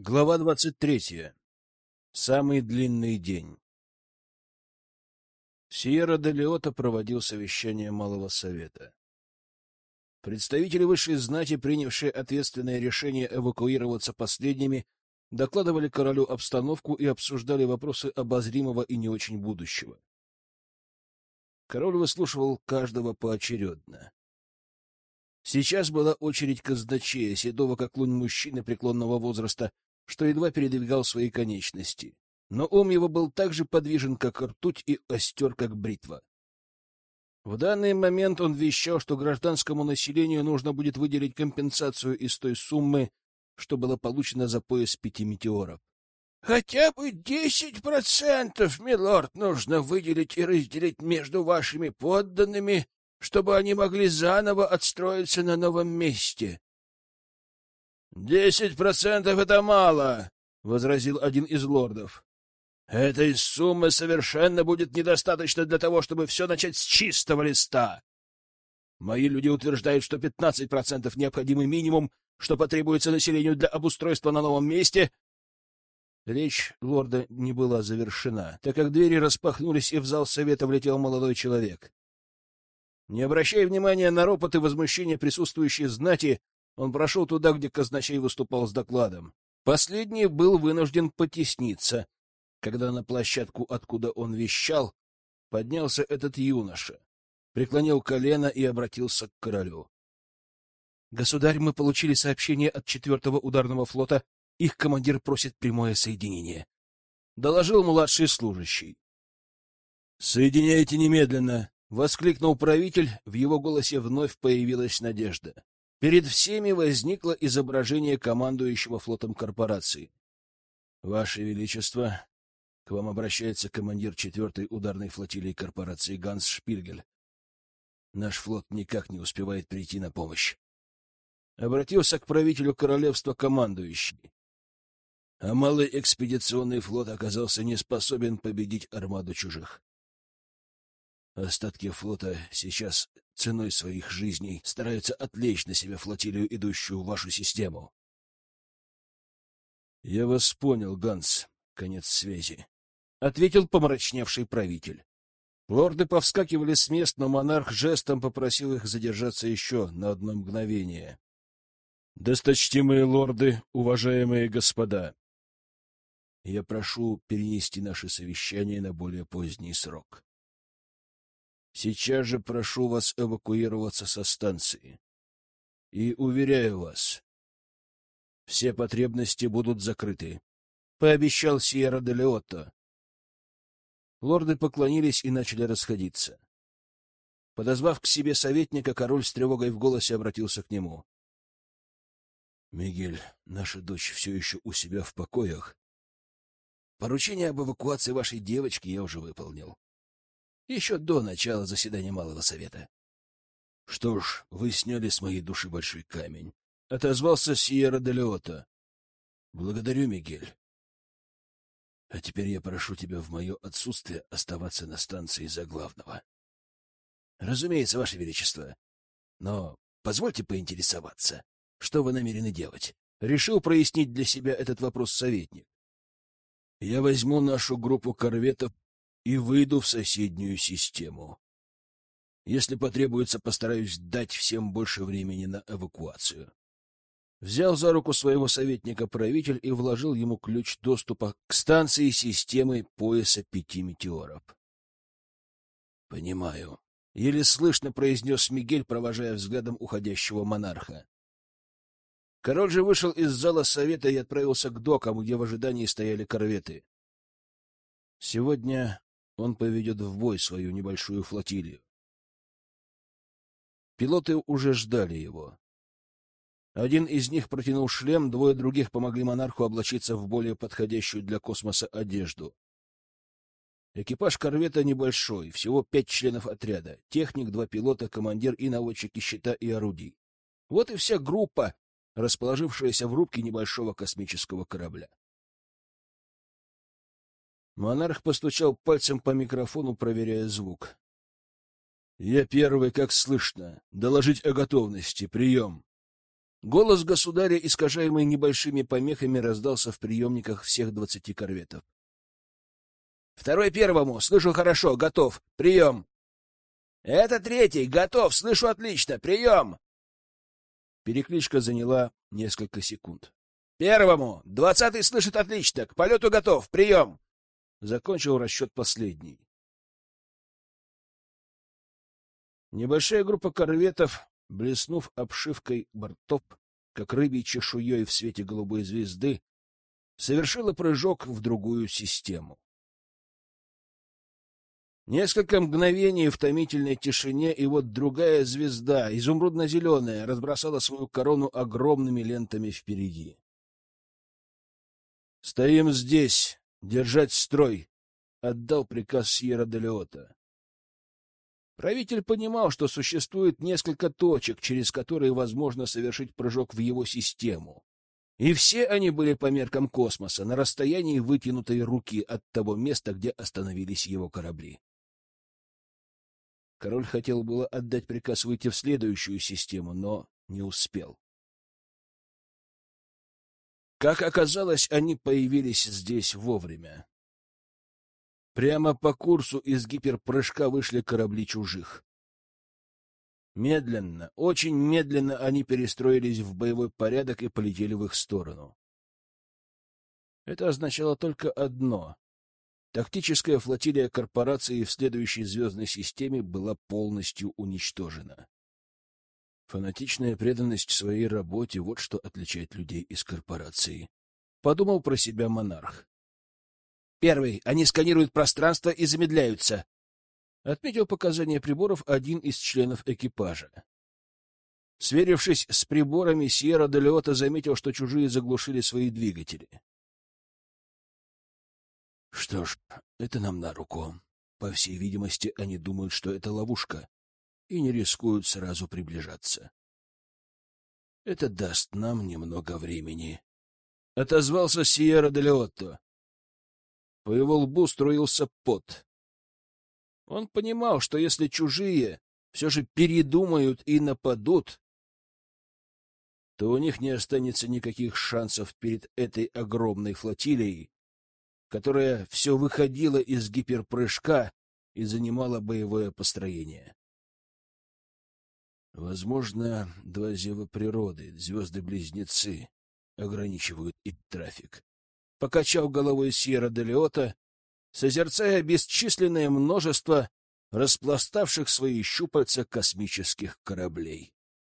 Глава двадцать третья. Самый длинный день. Сиера де Леота проводил совещание Малого Совета. Представители высшей знати, принявшие ответственное решение эвакуироваться последними, докладывали королю обстановку и обсуждали вопросы обозримого и не очень будущего. Король выслушивал каждого поочередно. Сейчас была очередь казначея, седого как лунь мужчины преклонного возраста, что едва передвигал свои конечности. Но ум его был так же подвижен, как ртуть, и остер, как бритва. В данный момент он вещал, что гражданскому населению нужно будет выделить компенсацию из той суммы, что было получено за пояс пяти метеоров. — Хотя бы десять процентов, милорд, нужно выделить и разделить между вашими подданными, чтобы они могли заново отстроиться на новом месте. «Десять процентов — это мало», — возразил один из лордов. «Этой суммы совершенно будет недостаточно для того, чтобы все начать с чистого листа. Мои люди утверждают, что пятнадцать процентов — необходимый минимум, что потребуется населению для обустройства на новом месте». Речь лорда не была завершена, так как двери распахнулись, и в зал совета влетел молодой человек. Не обращая внимания на ропот и возмущение присутствующей знати, он прошел туда, где казначей выступал с докладом. Последний был вынужден потесниться, когда на площадку, откуда он вещал, поднялся этот юноша, преклонил колено и обратился к королю. — Государь, мы получили сообщение от четвертого ударного флота. Их командир просит прямое соединение. Доложил младший служащий. — Соединяйте немедленно! — воскликнул правитель. В его голосе вновь появилась надежда. Перед всеми возникло изображение командующего флотом корпорации. — Ваше Величество, к вам обращается командир четвертой ударной флотилии корпорации Ганс Шпильгель. Наш флот никак не успевает прийти на помощь. Обратился к правителю королевства командующий. А малый экспедиционный флот оказался не способен победить армаду чужих. Остатки флота сейчас ценой своих жизней стараются отвлечь на себя флотилию, идущую в вашу систему. — Я вас понял, Ганс. Конец связи. — ответил помрачневший правитель. Лорды повскакивали с мест, но монарх жестом попросил их задержаться еще на одно мгновение. — Досточтимые лорды, уважаемые господа, я прошу перенести наше совещание на более поздний срок. Сейчас же прошу вас эвакуироваться со станции. И уверяю вас, все потребности будут закрыты, — пообещал Сьерра де Леотто. Лорды поклонились и начали расходиться. Подозвав к себе советника, король с тревогой в голосе обратился к нему. — Мигель, наша дочь все еще у себя в покоях. Поручение об эвакуации вашей девочки я уже выполнил еще до начала заседания Малого Совета. — Что ж, вы сняли с моей души большой камень, — отозвался Сьерра де Леота. — Благодарю, Мигель. А теперь я прошу тебя в мое отсутствие оставаться на станции за главного. — Разумеется, Ваше Величество. Но позвольте поинтересоваться, что вы намерены делать? Решил прояснить для себя этот вопрос советник. Я возьму нашу группу корветов и выйду в соседнюю систему. Если потребуется, постараюсь дать всем больше времени на эвакуацию. Взял за руку своего советника правитель и вложил ему ключ доступа к станции системы пояса пяти метеоров. — Понимаю. — еле слышно произнес Мигель, провожая взглядом уходящего монарха. Король же вышел из зала совета и отправился к докам, где в ожидании стояли корветы. Сегодня он поведет в бой свою небольшую флотилию. Пилоты уже ждали его. Один из них протянул шлем, двое других помогли монарху облачиться в более подходящую для космоса одежду. Экипаж корвета небольшой, всего пять членов отряда. Техник, два пилота, командир и наводчики щита и орудий. Вот и вся группа, расположившаяся в рубке небольшого космического корабля. Монарх постучал пальцем по микрофону, проверяя звук. — Я первый, как слышно. Доложить о готовности. Прием. Голос государя, искажаемый небольшими помехами, раздался в приемниках всех двадцати корветов. «Второй первому! Слышу хорошо! Готов! Прием!» «Это третий! Готов! Слышу отлично! Прием!» Перекличка заняла несколько секунд. «Первому! Двадцатый слышит отлично! К полету готов! Прием!» Закончил расчет последний. Небольшая группа корветов, блеснув обшивкой бортов, как рыбьей чешуей в свете голубой звезды, совершила прыжок в другую систему. Несколько мгновений в томительной тишине, и вот другая звезда, изумрудно-зеленая, разбросала свою корону огромными лентами впереди. «Стоим здесь! Держать строй!» — отдал приказ Сьерра де. Правитель понимал, что существует несколько точек, через которые возможно совершить прыжок в его систему. И все они были по меркам космоса на расстоянии вытянутой руки от того места, где остановились его корабли. Король хотел было отдать приказ выйти в следующую систему, но не успел. Как оказалось, они появились здесь вовремя. Прямо по курсу из гиперпрыжка вышли корабли чужих. Медленно, очень медленно они перестроились в боевой порядок и полетели в их сторону. Это означало только одно. Тактическая флотилия корпорации в следующей звездной системе была полностью уничтожена. Фанатичная преданность своей работе — вот что отличает людей из корпорации. Подумал про себя монарх. Первый. Они сканируют пространство и замедляются. Отметил показания приборов один из членов экипажа. Сверившись с приборами, Сьерра де заметил, что чужие заглушили свои двигатели. Что ж, это нам на руку. По всей видимости, они думают, что это ловушка, и не рискуют сразу приближаться. Это даст нам немного времени. Отозвался Сьерра де Леотто. По его лбу струился пот. Он понимал, что если чужие все же передумают и нападут, то у них не останется никаких шансов перед этой огромной флотилией, которая все выходила из гиперпрыжка и занимала боевое построение. Возможно, два зева природы, звезды-близнецы, ограничивают их трафик покачал головой Сьерра де Леота, созерцая бесчисленное множество распластавших свои щупальца космических кораблей.